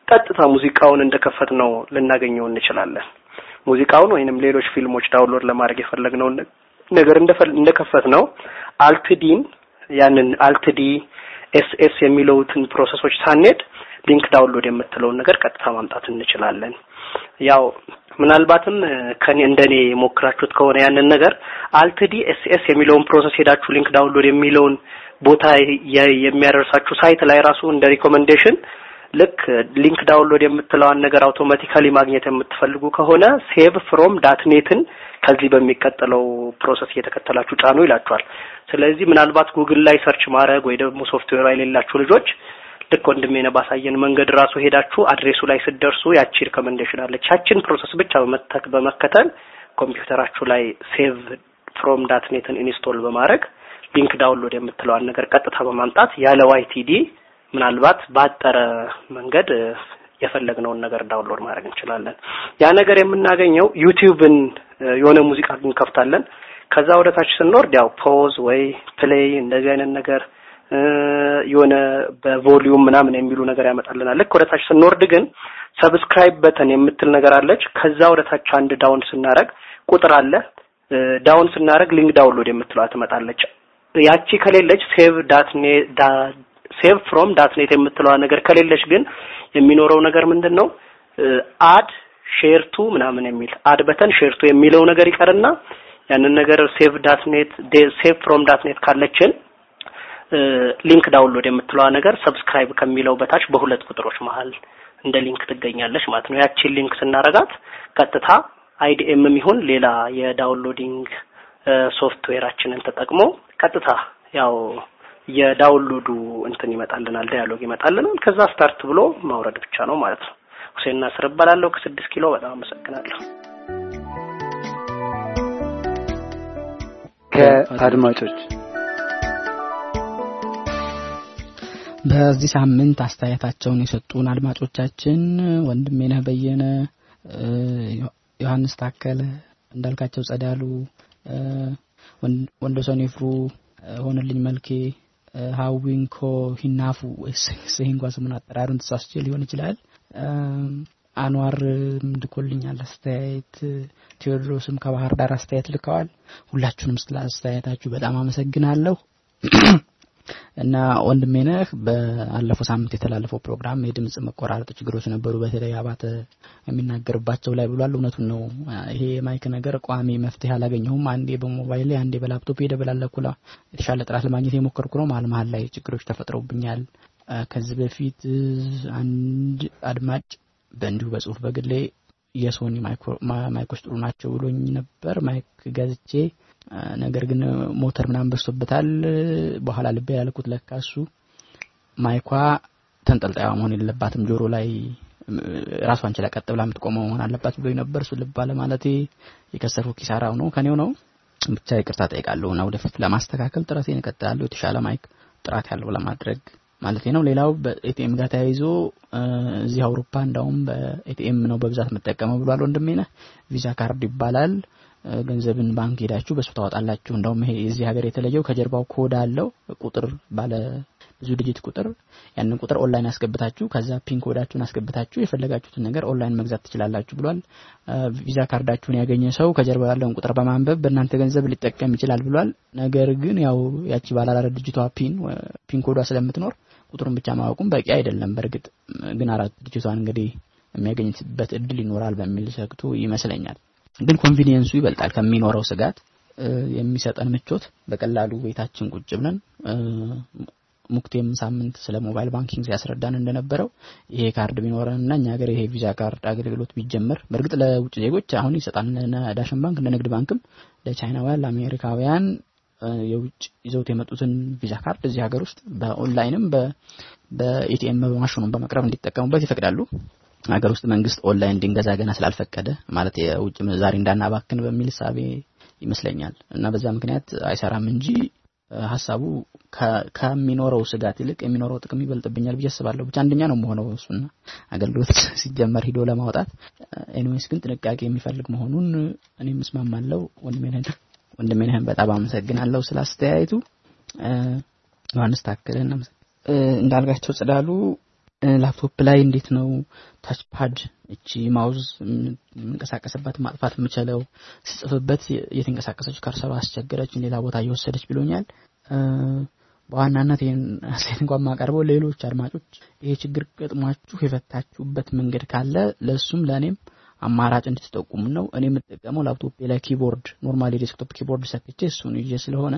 S7: ቀጥታ ሙዚቃውን እንደከፈት ነው ልናገኘው እንችላለን። ሙዚቃውን ወይንም ሌሎች ፊልሞች download ለማድረግ የፈለግነውን ነገር እንደከፈት ነው alt D ን ያንን alt D SS የሚለውትን process ኦች ሳንሄድ link download የምትለውን ነገር ቀጥታ ማምጣት እንችላለን። ያው ምናልባትም ከኔ እንደኔ ሞክራችሁት ከሆነ ያንን ነገር alt D SS የሚለውን process ሄዳችሁ link download የሚለውን ቦታ የሚያደርሳችሁ site ላይ ራሱ እንደ recommendation ልክ link download የምትለዋን ነገር automatically ማግኘት የምትፈልጉ ከሆነ save from dot net ን ከዚህ በሚቀጥለው process እየተከተላችሁ ጫኑ ይላችኋል። ስለዚህ ምናልባት ጉግል ላይ search ማድረግ ወይ ደግሞ ሶፍትዌር የሌላችሁ ልጆች ልክ ወንድሜ ነው ባሳየን መንገድ ራሱ ሄዳችሁ address ኡ ላይ ስትደርሱ ያቺ recommendation አለች። ያቺን process ብቻ በመተክ በመከተል ኮምፒውተራችሁ ላይ save from dot net ን install በማድረግ link download የምትለዋን ነገር ቀጥታ በማምጣት ያለ YTD ምናልባት ባጠረ መንገድ የፈለግነውን ነገር download ማድረግ እንችላለን። ያ ነገር የምናገኘው ዩቲዩብን የሆነ ሙዚቃ እንከፍታለን። ከዛ ወደ ታች ስንወርድ ያው pause ወይ play እንደዚህ አይነት ነገር የሆነ በ volume ምናምን የሚሉ ነገር ያመጣልናል። ልክ ወደ ታች ስንወርድ ግን subscribe button የምትል ነገር አለች። ከዛ ወደ ታች አንድ down ስናረግ ቁጥር አለ። down ስናረግ link download የምትለዋ ትመጣለች። ያቺ ከሌለች save dot save from dot net የምትለዋ ነገር ከሌለች ግን የሚኖረው ነገር ምንድን ነው? add share to ምናምን የሚል add button share to የሚለው ነገር ይቀርና ያንን ነገር save dot net save from dot net ካለችን link download የምትለዋ ነገር subscribe ከሚለው በታች በሁለት ቁጥሮች መሀል እንደ link ትገኛለች ማለት ነው። ያቺን link ስናረጋት ቀጥታ IDM ይሁን ሌላ የ downloading ሶፍትዌራችንን ተጠቅሞ ቀጥታ ያው የ download ኡ እንትን ይመጣልናል፣ dialog ይመጣልናል። ከዛ start ብሎ ማውረድ ብቻ ነው ማለት ነው። ሁሴን ናስር እባላለሁ ከስድስት ኪሎ በጣም አመሰግናለሁ።
S8: ከአድማጮች
S2: በዚህ ሳምንት አስተያየታቸውን የሰጡን አድማጮቻችን ወንድሜነህ በየነ፣ ዮሐንስ ታከለ፣ እንዳልካቸው ጸዳሉ፣ ወንዶሰን ይፍሩ፣ ሆነልኝ መልኬ፣ ሀዊንኮ ሂናፉ እንኳ ስሙን አጠራሩን ተሳስቼ ሊሆን ይችላል። አንዋር ልኮልኛል አስተያየት። ቴዎድሮስም ከባህር ዳር አስተያየት ልከዋል። ሁላችሁንም ስለ አስተያየታችሁ በጣም አመሰግናለሁ። እና ወንድሜ ነህ በአለፈው ሳምንት የተላለፈው ፕሮግራም የድምጽ መቆራረጥ ችግሮች ነበሩ፣ በተለይ አባተ የሚናገርባቸው ላይ ብሏል። እውነቱን ነው። ይሄ የማይክ ነገር ቋሚ መፍትሄ አላገኘሁም። አንዴ በሞባይል አንዴ በላፕቶፕ የደበላለኩ የተሻለ ጥራት ለማግኘት የሞከርኩ ነው። መሀል መሀል ላይ ችግሮች ተፈጥረውብኛል። ከዚህ በፊት አንድ አድማጭ በእንዲሁ በጽሁፍ በግሌ የሶኒ ማይኮች ጥሩ ናቸው ብሎኝ ነበር። ማይክ ገዝቼ ነገር ግን ሞተር ምናምን በዝቶበታል። በኋላ ልብ ያላልኩት ለካ እሱ ማይኳ ተንጠልጣያ መሆን የለባትም ጆሮ ላይ ራሷን ችላ ቀጥ ብላ የምትቆመው መሆን አለባት ብሎኝ ነበር። እሱ ልብ አለማለቴ የከሰረው ኪሳራው ነው ከኔው ነው። ብቻ ይቅርታ ጠይቃለሁ እና ወደፊት ለማስተካከል ጥረቴን እቀጥላለሁ የተሻለ ማይክ ጥራት ያለው ለማድረግ ማለት ነው። ሌላው በ ATM ጋር ተያይዞ እዚህ አውሮፓ እንዳውም በ ATM ነው በብዛት የምጠቀመው ብሏል ወንድሜ ነህ። ቪዛ ካርድ ይባላል። ገንዘብን ባንክ ሄዳችሁ በሱ ታወጣላችሁ። እንደውም ይሄ የዚህ ሀገር የተለየው ከጀርባው ኮድ አለው ቁጥር ባለ ብዙ digit ቁጥር ያንን ቁጥር ኦንላይን አስገብታችሁ ከዛ PIN code ኣችሁን አስገብታችሁ የፈለጋችሁትን ነገር ኦንላይን መግዛት ትችላላችሁ ብሏል። ቪዛ ካርዳችሁን ያገኘ ሰው ከጀርባ ያለውን ቁጥር በማንበብ በእናንተ ገንዘብ ሊጠቀም ይችላል ብሏል። ነገር ግን ያው ያቺ ባለአራት digit ኧ PIN PIN code ኧ ስለምትኖር ቁጥሩን ብቻ ማወቁም በቂ አይደለም። በእርግጥ ግን አራት digit ኧን እንግዲህ የሚያገኝበት እድል ይኖራል በሚል ሰግቶ ይመስለኛል። ግን convenience ኡ ይበልጣል ከሚኖረው ስጋት የሚሰጠን ምቾት በቀላሉ ቤታችን ቁጭ ብለን ሙክቴም ሳምንት ስለ mobile banking ሲያስረዳን እንደነበረው ይሄ ካርድ ቢኖረን እና እኛ ሀገር ይሄ ቪዛ ካርድ አገልግሎት ቢጀመር በእርግጥ ለውጭ ዜጎች አሁን ይሰጣል። ዳሽን ባንክ እንደ ንግድ ባንክም ለቻይናውያን፣ ለአሜሪካውያን የውጭ ይዘውት የመጡትን ቪዛ ካርድ እዚህ ሀገር ውስጥ በ online ም በ ATM በማሽኑን በመቅረብ እንዲጠቀሙበት ይፈቅዳሉ። ሀገር ውስጥ መንግስት ኦንላይን እንድንገዛ ገና ስላልፈቀደ ማለት የውጭ ምንዛሪ እንዳናባክን በሚል እሳቤ ይመስለኛል እና በዛ ምክንያት አይሰራም እንጂ ሀሳቡ ከሚኖረው ስጋት ይልቅ የሚኖረው ጥቅም ይበልጥብኛል ብዬ አስባለሁ። ብቻ አንደኛ ነው መሆነው እሱና አገልግሎት *laughs* ሲጀመር ሂዶ ለማውጣት anyways ግን ጥንቃቄ የሚፈልግ መሆኑን እኔም እስማማለሁ። ወንድሜነህን በጣም አመሰግናለሁ ስለ አስተያየቱ። ዮሐንስ ታክልን እንዳልጋቸው ጽዳሉ ላፕቶፕ ላይ እንዴት ነው touch pad እቺ mouse የምንቀሳቀስበት ማጥፋት የምችለው ስጽፍበት የተንቀሳቀሰች cursor ዋ አስቸገረች ሌላ ቦታ እየወሰደች ብሎኛል። በዋናነት ይህን እንኳን ማቀርበው ሌሎች አድማጮች ይሄ ችግር ገጥሟችሁ የፈታችሁበት መንገድ ካለ ለእሱም ለእኔም አማራጭ እንድትጠቁሙ ነው። እኔ የምጠቀመው ላፕቶፕ ላይ keyboard normally desktop keyboard ሰክቼ እሱን ይዤ ስለሆነ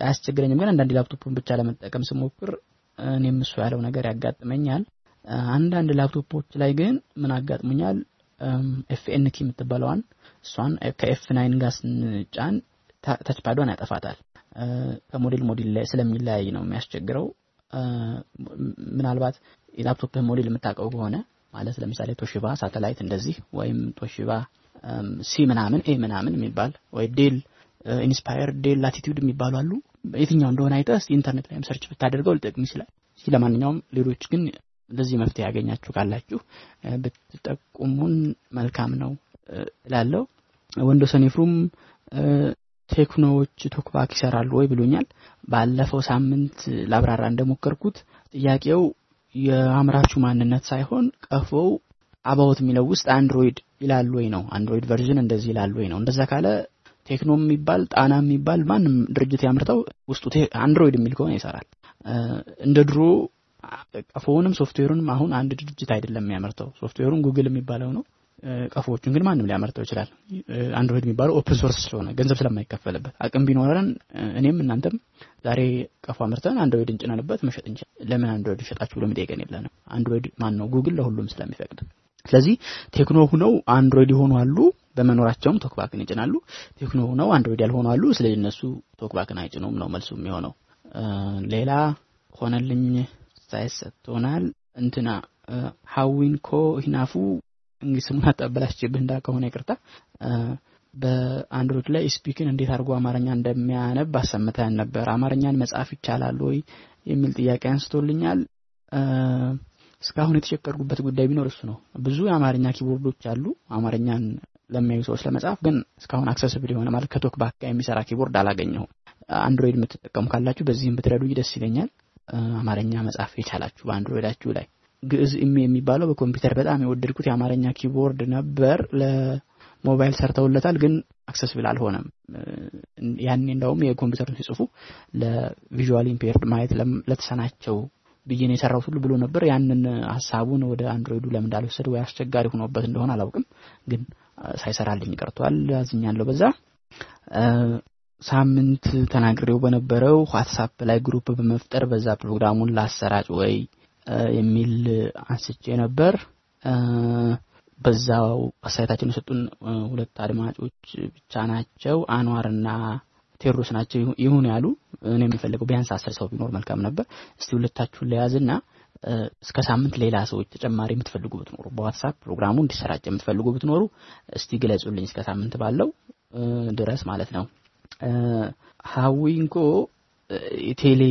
S2: አያስቸግረኝም። ግን አንዳንድ ላፕቶፕን ብቻ ለመጠቀም ስሞክር እኔም እሱ ያለው ነገር ያጋጥመኛል። አንዳንድ ላፕቶፖች ላይ ግን ምን አጋጥሙኛል? Fn key የምትባለዋን እሷን ከ F nine ጋር ስንጫን touchpad ኧን ያጠፋታል። ከ model model ላይ ስለሚለያይ ነው የሚያስቸግረው። ምናልባት የላፕቶፕ ሞዴል የምታውቀው ከሆነ ማለት ለምሳሌ Toshiba Satellite እንደዚህ ወይም Toshiba C ምናምን A ምናምን የሚባል ወይ Dell Inspire Dell Latitude የሚባሉ አሉ። የትኛው እንደሆነ አይተህ ኢንተርኔት ላይም search ብታደርገው ሊጠቅም ይችላል። ለማንኛውም ሌሎች ግን ለዚህ መፍትሄ ያገኛችሁ ካላችሁ ብትጠቁሙን መልካም ነው እላለሁ። ወንዶሰን ኤፍሩም ቴክኖዎች ቶክባክ ይሰራሉ ወይ ብሎኛል። ባለፈው ሳምንት ላብራራ እንደሞከርኩት ጥያቄው የአምራቹ ማንነት ሳይሆን ቀፎው about የሚለው ውስጥ አንድሮይድ ይላል ወይ ነው። Android version እንደዚህ ይላል ወይ ነው። እንደዛ ካለ ቴክኖ የሚባል ጣና የሚባል ማንም ድርጅት ያምርተው ውስጡ አንድሮይድ የሚል ከሆነ ይሰራል። እንደ ድሮ ቀፎውንም ሶፍትዌሩንም አሁን አንድ ድርጅት አይደለም የሚያመርተው። ሶፍትዌሩን ጉግል የሚባለው ነው። ቀፎዎቹን ግን ማንም ሊያመርተው ይችላል። አንድሮይድ የሚባለው open source ስለሆነ ገንዘብ ስለማይከፈልበት አቅም ቢኖረን እኔም እናንተም ዛሬ ቀፎ አምርተን አንድሮይድ ጭነንበት መሸጥ እንችል። ለምን አንድሮይድ ሸጣችሁ ብሎ የሚጠይቀን የለንም። አንድሮይድ ማን ነው? ጉግል ለሁሉም ስለሚፈቅድ። ስለዚህ ቴክኖ ሁነው አንድሮይድ የሆኑ አሉ። በመኖራቸውም ቶክባክን ይጭናሉ። ቴክኖ ሁነው አንድሮይድ ያልሆኑ አሉ። ስለዚህ እነሱ ቶክባክን አይጭኑም ነው መልሱ የሚሆነው። ሌላ ሆነልኝ ሀሳብ ሰጥቶናል። እንትና ሀዊንኮ ሂናፉ እንግዲህ ስሙን እያበላሸሁብህ እንዳ ከሆነ ይቅርታ። በአንድሮይድ ላይ ስፒክን እንዴት አድርጎ አማርኛ እንደሚያነብ አሰምተን ነበር። አማርኛን መጻፍ ይቻላል ወይ የሚል ጥያቄ አንስቶልኛል። እስካሁን የተቸገርኩበት ጉዳይ ቢኖር እሱ ነው። ብዙ የአማርኛ keyboard ኦች አሉ አማርኛን ለሚያዩ ሰዎች ለመጻፍ ግን እስካሁን accessible የሆነ ማለት ከቶክባክ ጋር የሚሰራ keyboard አላገኘሁም። አንድሮይድ የምትጠቀሙ ካላችሁ በዚህም ብትረዱኝ ደስ ይለኛል። አማርኛ መጻፍ የቻላችሁ በአንድሮይዳችሁ ላይ ግዕዝ ኢሜ የሚባለው በኮምፒውተር በጣም የወደድኩት የአማርኛ keyboard ነበር። ለሞባይል ሰርተውለታል፣ ግን accessible አልሆነም። ያኔ እንደውም የኮምፒውተሩን ሲጽፉ ለ visually impaired ማየት ለተሳናቸው ብዬ የሰራሁት ሁሉ ብሎ ነበር። ያንን ሀሳቡን ወደ አንድሮይዱ ለምን እንዳልወሰድ ወይ አስቸጋሪ ሆኖበት እንደሆነ አላውቅም፣ ግን ሳይሰራልኝ ቀርቷል። አዝኛለሁ በዛ ሳምንት ተናግሬው በነበረው ዋትሳፕ ላይ group በመፍጠር በዛ ፕሮግራሙን ላሰራጭ ወይ የሚል አንስቼ ነበር። በዛው አስተያየታቸውን የሰጡን ሁለት አድማጮች ብቻ ናቸው። አንዋርና ቴዎድሮስ ናቸው ይሁን ያሉ። እኔ የሚፈልገው ቢያንስ አስር ሰው ቢኖር መልካም ነበር። እስቲ ሁለታችሁን ልያዝና እስከ ሳምንት ሌላ ሰዎች ተጨማሪ የምትፈልጉ ብትኖሩ በዋትሳፕ ፕሮግራሙ እንዲሰራጭ የምትፈልጉ ብትኖሩ እስቲ ግለጹልኝ። እስከ ሳምንት ባለው ድረስ ማለት ነው። ሀዊንኮ ቴሌ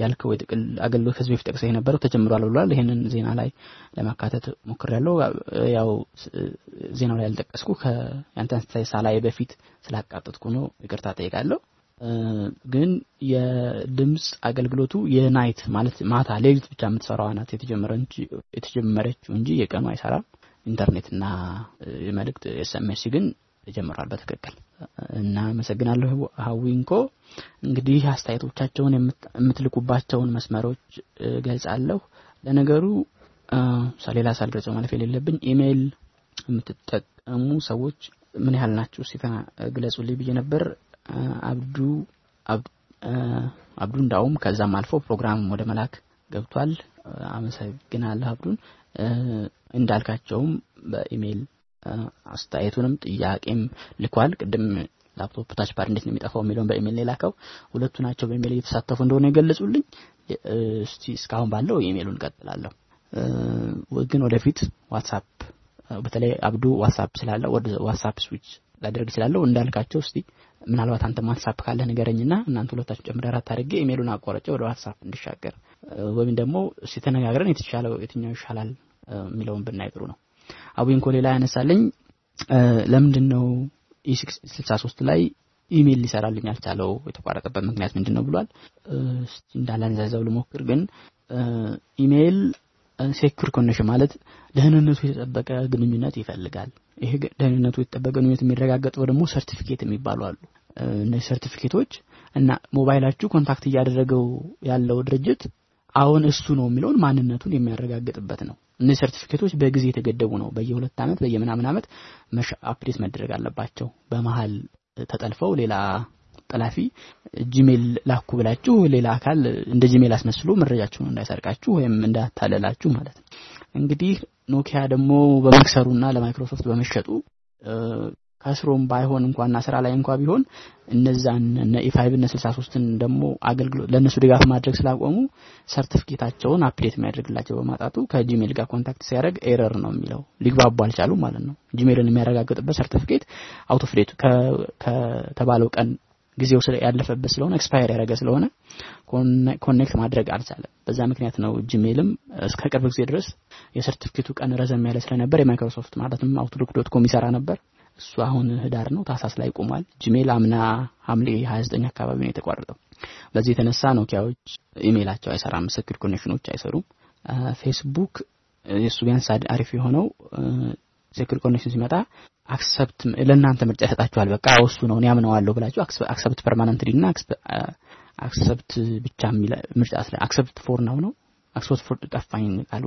S2: ያልከው የጥቅል አገልግሎት ከዚህ በፊት ጠቅሰህ የነበረው ተጀምሯል ብሏል። ይህንን ዜና ላይ ለማካተት ሞክሬያለሁ። ያው ዜናው ላይ ያልጠቀስኩ ከያንተን ሳላይ በፊት ስላቃጠጥኩ ነው፣ ይቅርታ ጠይቃለሁ። ግን የድምፅ አገልግሎቱ የናይት ማለት ማታ ሌሊት ብቻ የምትሰራዋ ናት የተጀመረችው እንጂ የቀኑ አይሰራም። ኢንተርኔትና መልእክት SMS ግን ተጀምሯል በትክክል። እና አመሰግናለሁ ሀዊንኮ እንግዲህ አስተያየቶቻቸውን የምትልኩባቸውን መስመሮች ገልጻለሁ ለነገሩ ሌላ ሳልገልጸው ማለፍ የሌለብኝ ኢሜይል የምትጠቀሙ ሰዎች ምን ያህል ናችሁ? እስቲ ግለጹልኝ ብዬ ነበር አብዱ አብዱ እንዳውም ከዛም አልፎ ፕሮግራም ወደ መላክ ገብቷል። አመሰግናለሁ አብዱን። እንዳልካቸውም በኢሜይል አስተያየቱንም ጥያቄም ልኳል። ቅድም laptop touch pad እንዴት ነው የሚጠፋው የሚለውን በኢሜይል የላከው። ሁለቱ ናቸው በኢሜይል እየተሳተፉ እንደሆነ የገለጹልኝ። እስቲ እስካሁን ባለው ኢሜይሉን ቀጥላለሁ ግን ወደፊት ዋትሳፕ በተለይ አብዱ ዋትሳፕ ስላለ ወደ ዋትሳፕ ስዊች ላደርግ ስላለው እንዳልካቸው እስቲ ምናልባት አንተ ዋትሳፕ ካለ ንገረኝና እናንተ ሁለታችሁ ጨምረ አራት አድርጌ ኢሜይሉን አቋርጬ ወደ ዋትሳፕ እንዲሻገር ወይም ደግሞ እስቲ ተነጋግረን የተሻለው የትኛው ይሻላል? የሚለውን ብናይ ጥሩ ነው። አቡንኮ ሌላ ያነሳልኝ ለምንድን ነው ስልሳ ሶስት ላይ ኢሜይል ሊሰራልኝ አልቻለው የተቋረጠበት ምክንያት ምንድን ነው ብሏል እንዳላንዛዛው ልሞክር ግን። ኢሜይል secure connection ማለት ደህንነቱ የተጠበቀ ግንኙነት ይፈልጋል። ይሄ ደህንነቱ የተጠበቀ ግንኙነት የሚረጋገጠው ደግሞ ሰርቲፊኬት የሚባሉ አሉ። እነዚህ ሰርቲፊኬቶች እና ሞባይላችሁ contact እያደረገው ያለው ድርጅት አሁን እሱ ነው የሚለውን ማንነቱን የሚያረጋግጥበት ነው። እነዚህ ሰርቲፊኬቶች በጊዜ የተገደቡ ነው። በየሁለት ዓመት በየምናምን ዓመት update መደረግ አለባቸው። በመሀል ተጠልፈው ሌላ ጠላፊ ጂሜል ላኩ ብላችሁ ሌላ አካል እንደ ጂሜል አስመስሎ መረጃችሁን እንዳይሰርቃችሁ ወይም እንዳታለላችሁ ማለት ነው። እንግዲህ ኖኪያ ደግሞ በመክሰሩና ለማይክሮሶፍት በመሸጡ ከስሮም ባይሆን እንኳንና ስራ ላይ እንኳ ቢሆን እነዛን እነ E5 እነ ስልሳ ሶስትን ደግሞ አገልግሎት ለእነሱ ድጋፍ ማድረግ ስላቆሙ ሰርቲፊኬታቸውን update የሚያደርግላቸው በማጣቱ ከጂሜል ጋር contact ሲያደርግ error ነው የሚለው። ሊግባቡ አልቻሉም ማለት ነው። ጂሜልን የሚያረጋግጥበት ሰርቲፊኬት date ከተባለው ቀን ጊዜው ያለፈበት ስለሆነ expire ያደረገ ስለሆነ connect ማድረግ አልቻለም። በዛ ምክንያት ነው ጂሜልም እስከ ቅርብ ጊዜ ድረስ የሰርቲፊኬቱ ቀን ረዘም ያለ ስለነበር የማይክሮሶፍት ማለትም Outlook dot com ይሰራ ነበር። እሱ አሁን ህዳር ነው ታህሳስ ላይ ቆሟል። ጂሜል አምና ሐምሌ 29 አካባቢ ነው የተቋረጠው። በዚህ የተነሳ ኖኪያዎች ኢሜይላቸው አይሰራም secure connection ኦች አይሰሩም። ፌስቡክ የእሱ ቢያንስ አሪፍ የሆነው secure connection ሲመጣ accept ለእናንተ ምርጫ ይሰጣችኋል። በቃ እሱ ነው እኔ ብላችሁ accept permanently እና accept ብቻ ምርጫ accept for ነው ነው። accept for ጠፋኝ ቃሉ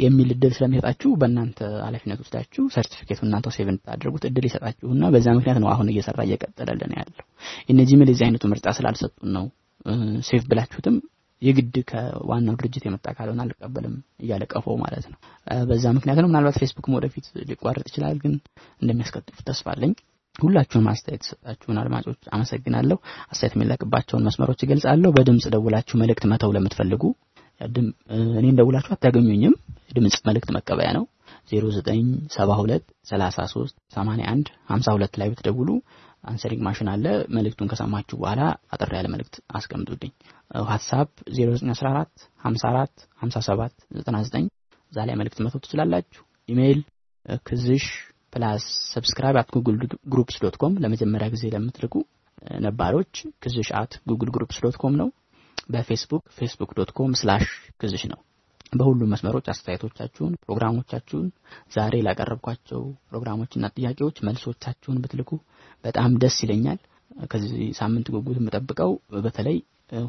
S2: የሚል እድል ስለሚሰጣችሁ በእናንተ ኃላፊነት ወስዳችሁ ሰርቲፊኬቱ እናንተ save እንድታደርጉት እድል ይሰጣችሁና በዛ ምክንያት ነው አሁን እየሰራ እየቀጠለልን ያለው። እነ ጂሜል የዚህ አይነቱ ምርጫ ስላልሰጡን ነው save ብላችሁትም የግድ ከዋናው ድርጅት የመጣ ካልሆነ አልቀበልም እያለ ቀፈው ማለት ነው። በዛ ምክንያት ነው ምናልባት ፌስቡክም ወደፊት ሊቋረጥ ይችላል ግን እንደሚያስቀጥፉት ተስፋ አለኝ። ሁላችሁም አስተያየት ሰጣችሁን አድማጮች አመሰግናለሁ። አስተያየት የሚለቅባቸውን መስመሮች ይገልጻለሁ በድምጽ ደውላችሁ መልእክት መተው ለምትፈልጉ እኔን ደውላችሁ አታገኙኝም። ድምጽ መልእክት መቀበያ ነው። 0972 33 81 52 ላይ ብትደውሉ answering machine አለ። መልእክቱን ከሰማችሁ በኋላ አጠር ያለ መልእክት አስቀምጡልኝ። ዋትሳፕ 0914 54 57 99 እዛ ላይ መልእክት መተው ትችላላችሁ። ኢሜይል ክዝሽ plus subscribe at Google Groups dot com ለመጀመሪያ ጊዜ ለምትልኩ ነባሮች ክዝሽ at Google Groups dot com ነው። በፌስቡክ Facebook dot com slash ክዝሽ ነው። በሁሉም መስመሮች አስተያየቶቻችሁን ፕሮግራሞቻችሁን ዛሬ ላቀረብኳቸው ፕሮግራሞችና ጥያቄዎች መልሶቻችሁን ብትልኩ በጣም ደስ ይለኛል። ከዚህ ሳምንት ጉጉት የምጠብቀው በተለይ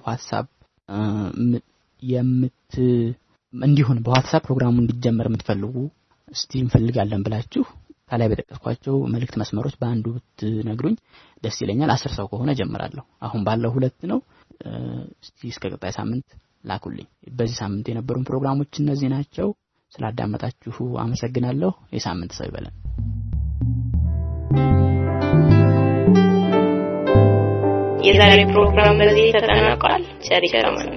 S2: ዋትሳፕ የምት እንዲሁን በዋትሳፕ ፕሮግራሙ እንዲጀመር የምትፈልጉ እስቲ እንፈልጋለን ብላችሁ ከላይ በጠቀስኳቸው መልእክት መስመሮች በአንዱ ብትነግሩኝ ደስ ይለኛል። አስር ሰው ከሆነ ጀምራለሁ አሁን ባለው ሁለት ነው። እስቲ እስከ ቀጣይ ሳምንት ላኩልኝ። በዚህ ሳምንት የነበሩን ፕሮግራሞች እነዚህ ናቸው። ስላዳመጣችሁ አመሰግናለሁ። የሳምንት ሰው ይበለን
S1: የዛሬ ፕሮግራም በዚህ ተጠናቋል። ቸር ይግጠመን